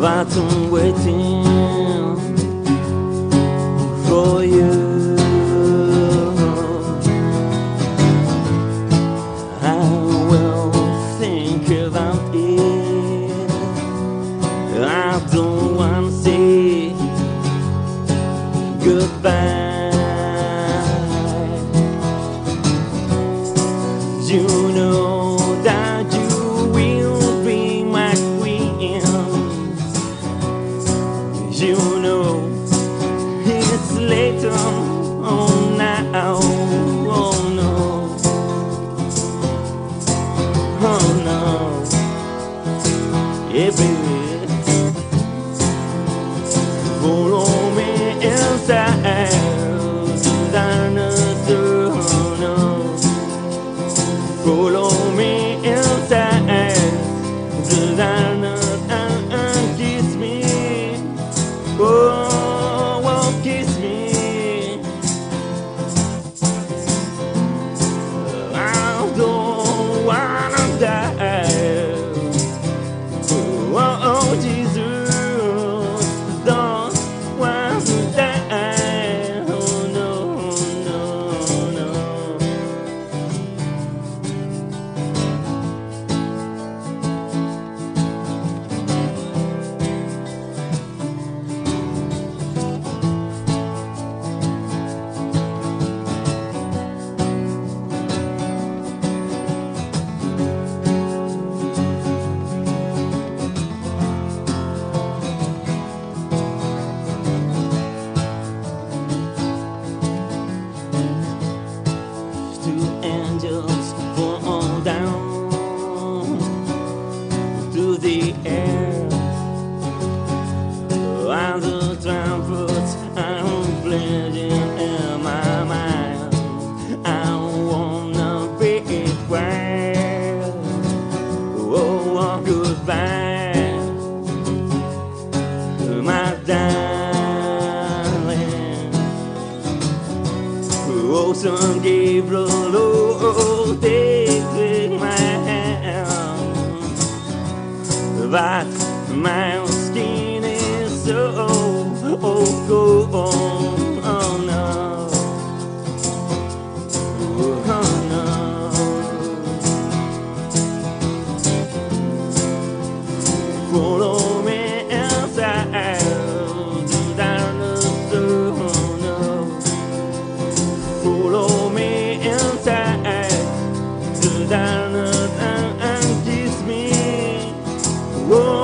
that I'm waiting for you. I will think about it. I don't want to say goodbye. You know. You angels fall down to the air. While the trumpets are playing in my mind, I wanna be where. Oh, oh, goodbye, my darling. Oh, Son Gabriel, but my skin is so old. Oh. oh Lord.